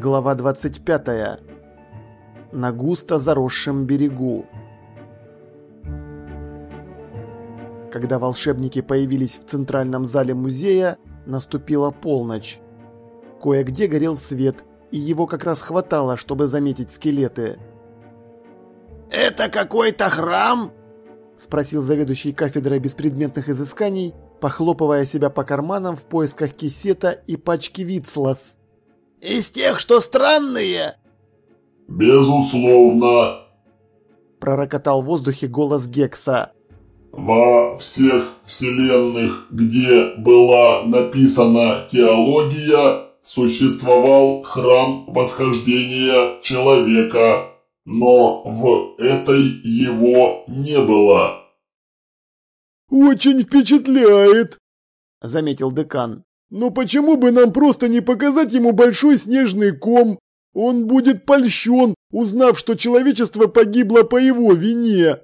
Глава 25. На густо заросшем берегу. Когда волшебники появились в центральном зале музея, наступила полночь. Кое-где горел свет, и его как раз хватало, чтобы заметить скелеты. «Это какой-то храм?» – спросил заведующий кафедрой беспредметных изысканий, похлопывая себя по карманам в поисках кисета и пачки вицлас. «Из тех, что странные?» «Безусловно», – пророкотал в воздухе голос Гекса. «Во всех вселенных, где была написана теология, существовал храм восхождения человека, но в этой его не было». «Очень впечатляет», — заметил декан. «Но почему бы нам просто не показать ему большой снежный ком? Он будет польщен, узнав, что человечество погибло по его вине».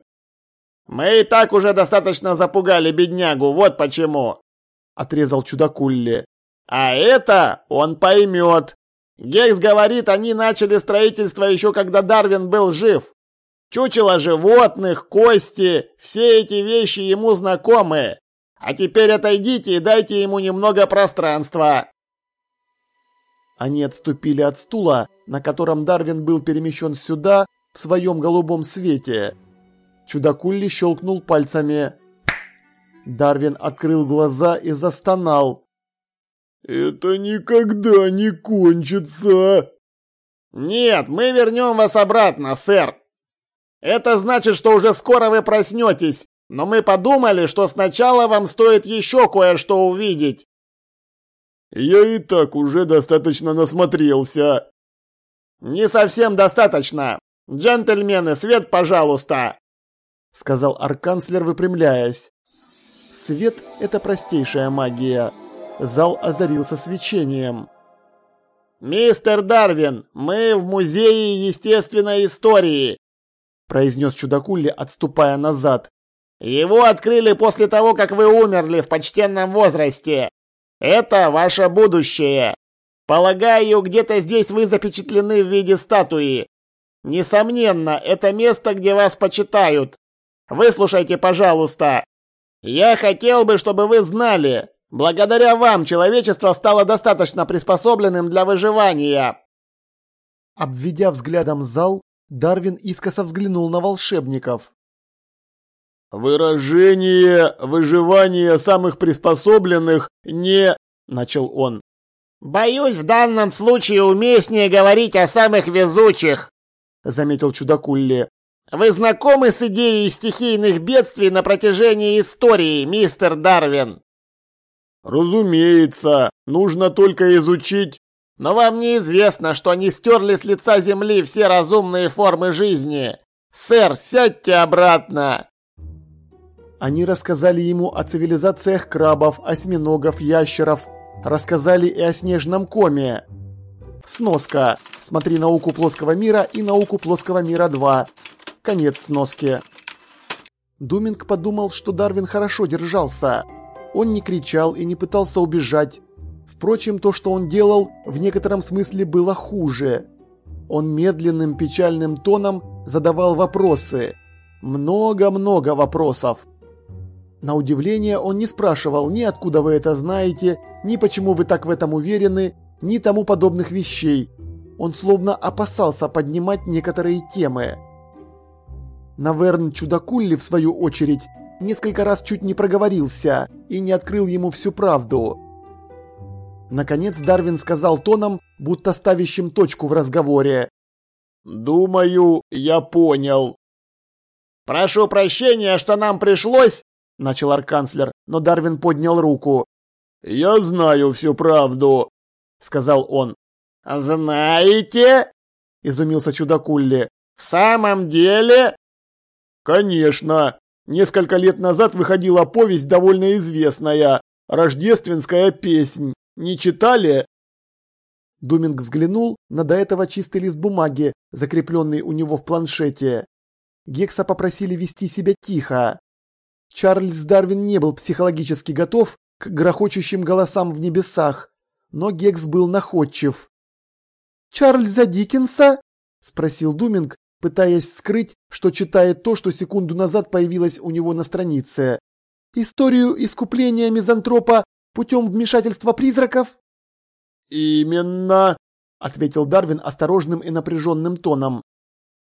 «Мы и так уже достаточно запугали беднягу, вот почему», — отрезал чудакулли. «А это он поймет. Гекс говорит, они начали строительство еще когда Дарвин был жив. Чучело животных, кости, все эти вещи ему знакомы. А теперь отойдите и дайте ему немного пространства. Они отступили от стула, на котором Дарвин был перемещен сюда, в своем голубом свете. Чудакулли щелкнул пальцами. Дарвин открыл глаза и застонал. «Это никогда не кончится!» «Нет, мы вернем вас обратно, сэр!» Это значит, что уже скоро вы проснетесь, но мы подумали, что сначала вам стоит еще кое-что увидеть. Я и так уже достаточно насмотрелся. Не совсем достаточно. Джентльмены, свет, пожалуйста, сказал арканцлер, выпрямляясь. Свет – это простейшая магия. Зал озарился свечением. «Мистер Дарвин, мы в Музее естественной истории произнес чудакулли, отступая назад. «Его открыли после того, как вы умерли в почтенном возрасте. Это ваше будущее. Полагаю, где-то здесь вы запечатлены в виде статуи. Несомненно, это место, где вас почитают. Выслушайте, пожалуйста. Я хотел бы, чтобы вы знали, благодаря вам человечество стало достаточно приспособленным для выживания». Обведя взглядом зал, Дарвин искоса взглянул на волшебников. «Выражение выживания самых приспособленных не...» – начал он. «Боюсь, в данном случае уместнее говорить о самых везучих», – заметил чудакулли. «Вы знакомы с идеей стихийных бедствий на протяжении истории, мистер Дарвин?» «Разумеется, нужно только изучить но вам неизвестно, что они стерли с лица земли все разумные формы жизни. Сэр, сядьте обратно!» Они рассказали ему о цивилизациях крабов, осьминогов, ящеров. Рассказали и о снежном коме. Сноска. Смотри науку плоского мира и науку плоского мира 2. Конец сноски. Думинг подумал, что Дарвин хорошо держался. Он не кричал и не пытался убежать. Впрочем, то, что он делал, в некотором смысле было хуже. Он медленным печальным тоном задавал вопросы. Много-много вопросов. На удивление он не спрашивал ни откуда вы это знаете, ни почему вы так в этом уверены, ни тому подобных вещей. Он словно опасался поднимать некоторые темы. Наверн Чудакулли, в свою очередь, несколько раз чуть не проговорился и не открыл ему всю правду. Наконец Дарвин сказал тоном, будто ставящим точку в разговоре. «Думаю, я понял». «Прошу прощения, что нам пришлось...» – начал арканцлер, но Дарвин поднял руку. «Я знаю всю правду», – сказал он. «Знаете?» – изумился чудакулли. «В самом деле?» «Конечно. Несколько лет назад выходила повесть довольно известная «Рождественская песнь». Не читали?» Думинг взглянул на до этого чистый лист бумаги, закрепленный у него в планшете. Гекса попросили вести себя тихо. Чарльз Дарвин не был психологически готов к грохочущим голосам в небесах, но Гекс был находчив. Чарльза Диккенса?» – спросил Думинг, пытаясь скрыть, что читает то, что секунду назад появилось у него на странице. «Историю искупления мизантропа путем вмешательства призраков?» «Именно», – ответил Дарвин осторожным и напряженным тоном.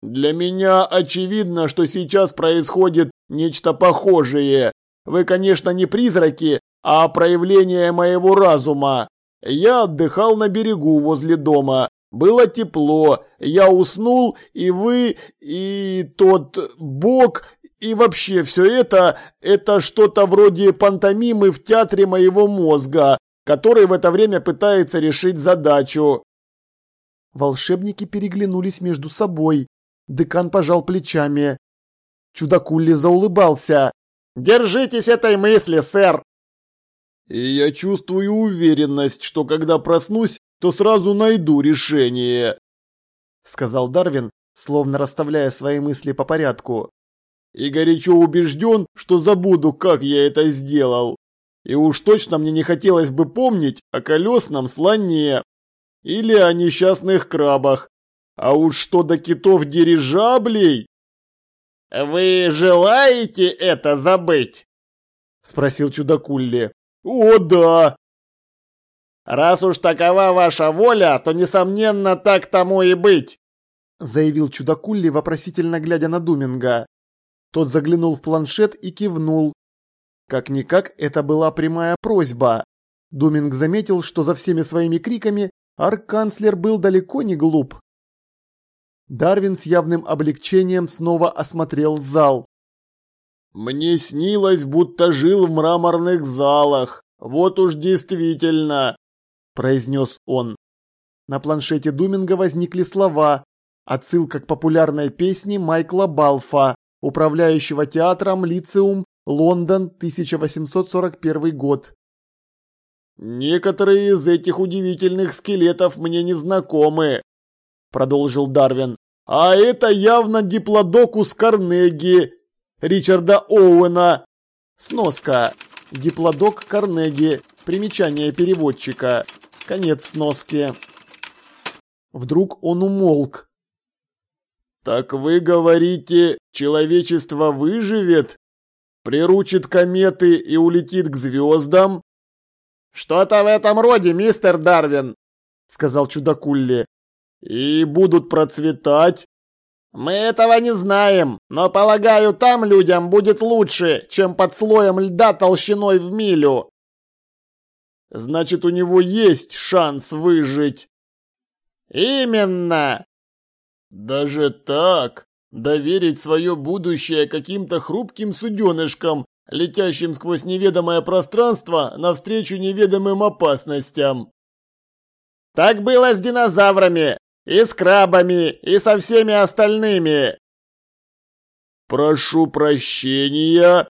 «Для меня очевидно, что сейчас происходит нечто похожее. Вы, конечно, не призраки, а проявление моего разума. Я отдыхал на берегу возле дома. Было тепло, я уснул, и вы, и тот бог, и вообще все это, это что-то вроде пантомимы в театре моего мозга, который в это время пытается решить задачу. Волшебники переглянулись между собой. Декан пожал плечами. Чудакулли заулыбался. «Держитесь этой мысли, сэр!» «И я чувствую уверенность, что когда проснусь, то сразу найду решение», — сказал Дарвин, словно расставляя свои мысли по порядку. «И горячо убежден, что забуду, как я это сделал. И уж точно мне не хотелось бы помнить о колесном слоне или о несчастных крабах. А уж что до китов-дирижаблей!» «Вы желаете это забыть?» — спросил чудакулли. «О, да!» «Раз уж такова ваша воля, то, несомненно, так тому и быть», заявил чудакулли, вопросительно глядя на Думинга. Тот заглянул в планшет и кивнул. Как-никак, это была прямая просьба. Думинг заметил, что за всеми своими криками арканцлер был далеко не глуп. Дарвин с явным облегчением снова осмотрел зал. «Мне снилось, будто жил в мраморных залах. Вот уж действительно произнес он. На планшете Думинга возникли слова, отсылка к популярной песне Майкла Балфа, управляющего театром Лицеум, Лондон, 1841 год. «Некоторые из этих удивительных скелетов мне не знакомы», — продолжил Дарвин. «А это явно диплодокус Карнеги, Ричарда Оуэна». Сноска. Диплодок Карнеги. Примечание переводчика. Конец сноски. Вдруг он умолк. «Так вы говорите, человечество выживет? Приручит кометы и улетит к звездам?» «Что-то в этом роде, мистер Дарвин», — сказал чудакулли. «И будут процветать?» «Мы этого не знаем, но, полагаю, там людям будет лучше, чем под слоем льда толщиной в милю». Значит, у него есть шанс выжить. Именно. Даже так? Доверить свое будущее каким-то хрупким суденышкам, летящим сквозь неведомое пространство навстречу неведомым опасностям. Так было с динозаврами, и с крабами, и со всеми остальными. Прошу прощения,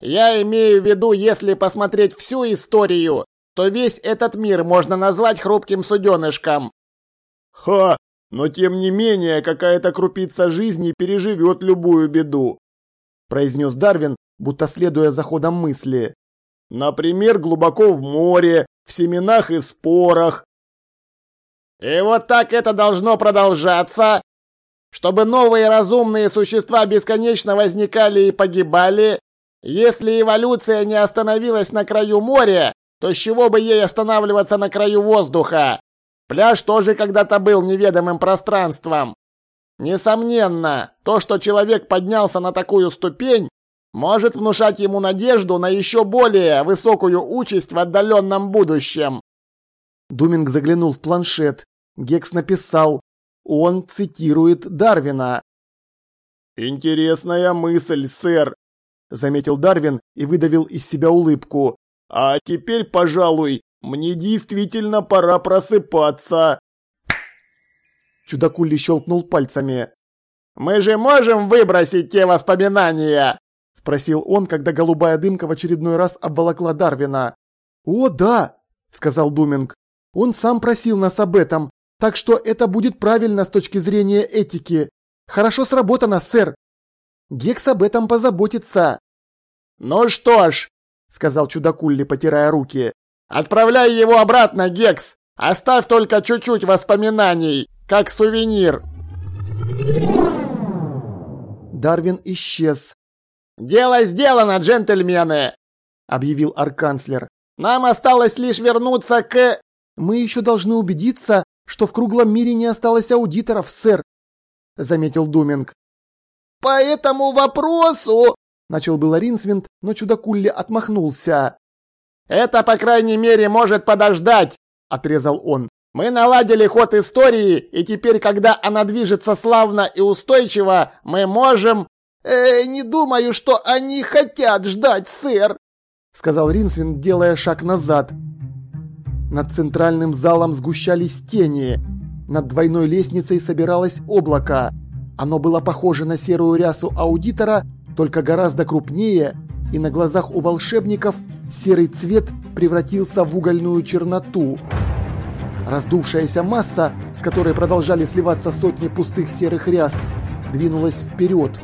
я имею в виду, если посмотреть всю историю, то весь этот мир можно назвать хрупким суденышком. Ха! Но тем не менее, какая-то крупица жизни переживет любую беду, произнес Дарвин, будто следуя за ходом мысли. Например, глубоко в море, в семенах и спорах. И вот так это должно продолжаться, чтобы новые разумные существа бесконечно возникали и погибали, если эволюция не остановилась на краю моря, то с чего бы ей останавливаться на краю воздуха? Пляж тоже когда-то был неведомым пространством. Несомненно, то, что человек поднялся на такую ступень, может внушать ему надежду на еще более высокую участь в отдаленном будущем. Думинг заглянул в планшет. Гекс написал. Он цитирует Дарвина. «Интересная мысль, сэр заметил Дарвин и выдавил из себя улыбку. А теперь, пожалуй, мне действительно пора просыпаться. Чудакули щелкнул пальцами. «Мы же можем выбросить те воспоминания?» – спросил он, когда голубая дымка в очередной раз обволокла Дарвина. «О, да!» – сказал Думинг. «Он сам просил нас об этом, так что это будет правильно с точки зрения этики. Хорошо сработано, сэр. Гекс об этом позаботится. Ну что ж, сказал чудакулли, потирая руки. Отправляй его обратно, Гекс, Оставь только чуть-чуть воспоминаний, как сувенир. Дарвин исчез. «Дело сделано, джентльмены!» — объявил арканцлер. «Нам осталось лишь вернуться к...» «Мы еще должны убедиться, что в круглом мире не осталось аудиторов, сэр», — заметил Думинг. «По этому вопросу...» — начал было Ринсвинд, но чудакулли отмахнулся. «Это, по крайней мере, может подождать», — отрезал он. «Мы наладили ход истории, и теперь, когда она движется славно и устойчиво, мы можем...» «Э, «Не думаю, что они хотят ждать, сэр», — сказал Ринсвинд, делая шаг назад. Над центральным залом сгущались тени. Над двойной лестницей собиралось облако. Оно было похоже на серую рясу аудитора, только гораздо крупнее, и на глазах у волшебников серый цвет превратился в угольную черноту. Раздувшаяся масса, с которой продолжали сливаться сотни пустых серых ряс, двинулась вперед.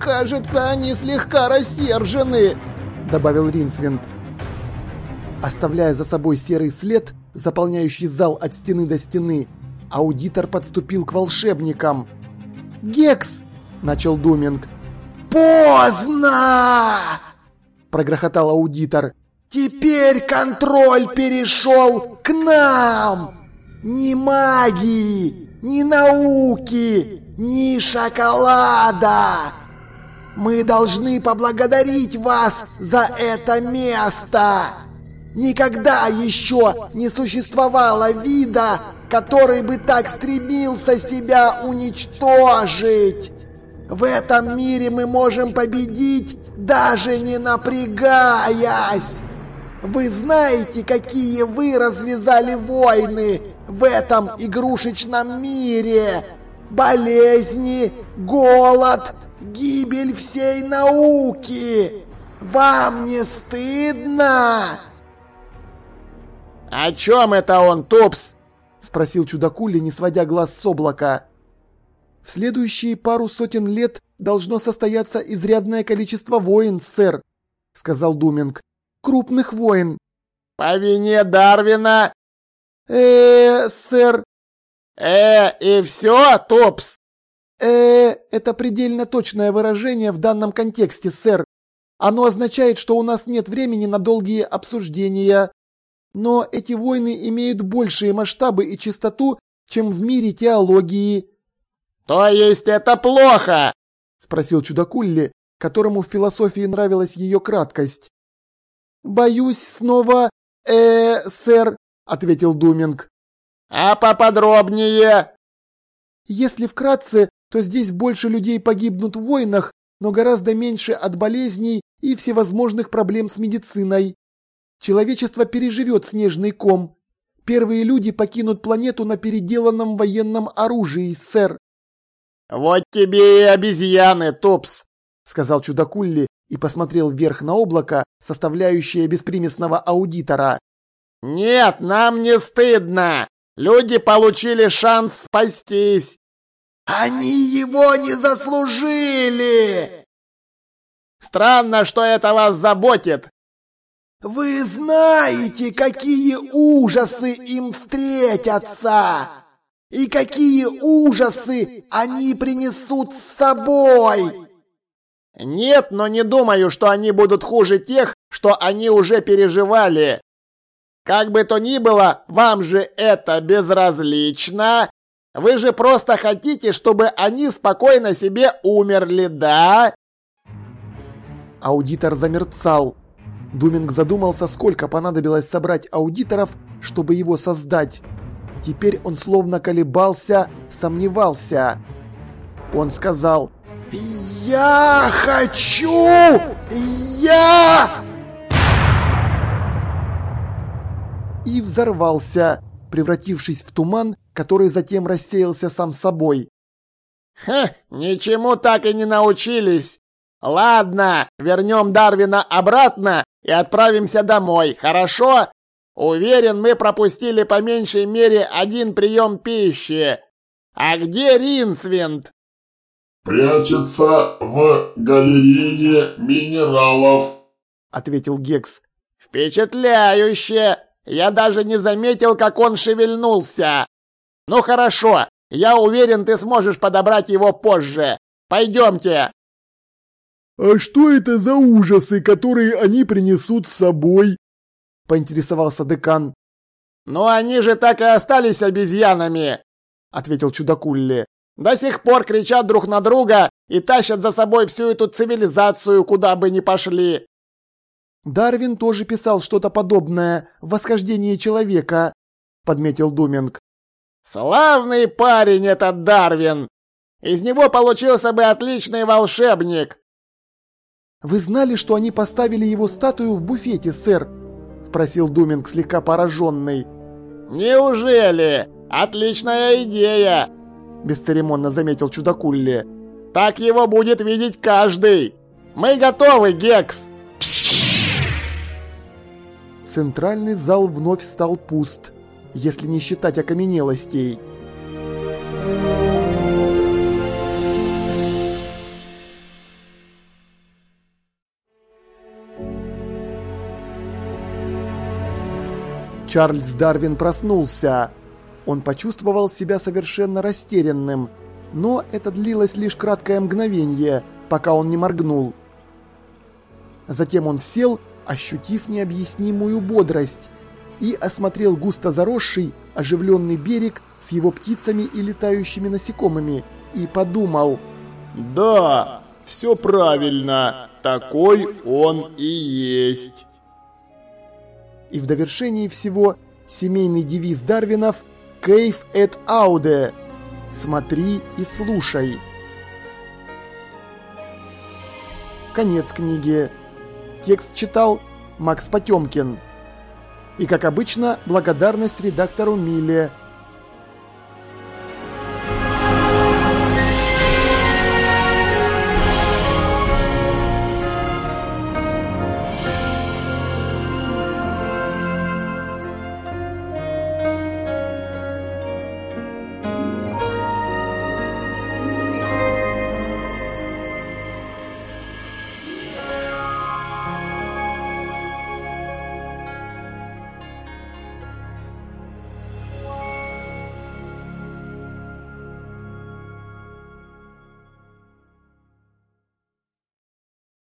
«Кажется, они слегка рассержены», — добавил Ринсвинд. Оставляя за собой серый след, заполняющий зал от стены до стены, аудитор подступил к волшебникам. «Гекс!» – начал Думинг. «Поздно!» – прогрохотал аудитор. «Теперь контроль перешел к нам! Ни магии, ни науки, ни шоколада! Мы должны поблагодарить вас за это место!» Никогда еще не существовало вида, который бы так стремился себя уничтожить. В этом мире мы можем победить, даже не напрягаясь. Вы знаете, какие вы развязали войны в этом игрушечном мире? Болезни, голод, гибель всей науки. Вам не стыдно? «О чем это он, Тупс?» – спросил чудакули, не сводя глаз с облака. «В следующие пару сотен лет должно состояться изрядное количество войн, сэр», – сказал Думинг. «Крупных войн». «По вине Дарвина?» э сэр». «Э, и все, Тупс?» э это предельно точное выражение в данном контексте, сэр. Оно означает, что у нас нет времени на долгие обсуждения. Но эти войны имеют большие масштабы и чистоту, чем в мире теологии. «То есть это плохо?» – спросил чудакулли, которому в философии нравилась ее краткость. «Боюсь снова, э, сэр», – ответил Думинг. «А поподробнее?» «Если вкратце, то здесь больше людей погибнут в войнах, но гораздо меньше от болезней и всевозможных проблем с медициной. Человечество переживет снежный ком. Первые люди покинут планету на переделанном военном оружии, сэр. «Вот тебе и обезьяны, Топс!» — сказал чудакулли и посмотрел вверх на облако, составляющее беспримесного аудитора. «Нет, нам не стыдно! Люди получили шанс спастись!» «Они его не заслужили!» «Странно, что это вас заботит!» Вы знаете, какие ужасы им встретятся! И какие ужасы они принесут с собой! Нет, но не думаю, что они будут хуже тех, что они уже переживали. Как бы то ни было, вам же это безразлично. Вы же просто хотите, чтобы они спокойно себе умерли, да? Аудитор замерцал. Думинг задумался, сколько понадобилось собрать аудиторов, чтобы его создать. Теперь он словно колебался, сомневался. Он сказал «Я хочу! Я...» И взорвался, превратившись в туман, который затем рассеялся сам собой. «Ха, ничему так и не научились. Ладно, вернем Дарвина обратно и отправимся домой, хорошо? Уверен, мы пропустили по меньшей мере один прием пищи. А где Ринсвинд? Прячется в галерее минералов, ответил Гекс. Впечатляюще! Я даже не заметил, как он шевельнулся. Ну хорошо, я уверен, ты сможешь подобрать его позже. Пойдемте. А что это за ужасы, которые они принесут с собой? Поинтересовался декан. Ну они же так и остались обезьянами, ответил чудакулли. До сих пор кричат друг на друга и тащат за собой всю эту цивилизацию, куда бы ни пошли. Дарвин тоже писал что-то подобное в «Восхождении человека», подметил Думинг. Славный парень этот Дарвин! Из него получился бы отличный волшебник!» «Вы знали, что они поставили его статую в буфете, сэр?» – спросил Думинг, слегка пораженный. «Неужели? Отличная идея!» – бесцеремонно заметил чудакулли. «Так его будет видеть каждый! Мы готовы, Гекс!» Центральный зал вновь стал пуст если не считать окаменелостей. Чарльз Дарвин проснулся. Он почувствовал себя совершенно растерянным, но это длилось лишь краткое мгновение, пока он не моргнул. Затем он сел, ощутив необъяснимую бодрость и осмотрел густо заросший, оживленный берег с его птицами и летающими насекомыми, и подумал «Да, все правильно, такой он и есть». И в довершении всего семейный девиз Дарвинов «Кейв эт ауде» – «Смотри и слушай». Конец книги. Текст читал Макс Потемкин. И как обычно, благодарность редактору Миле –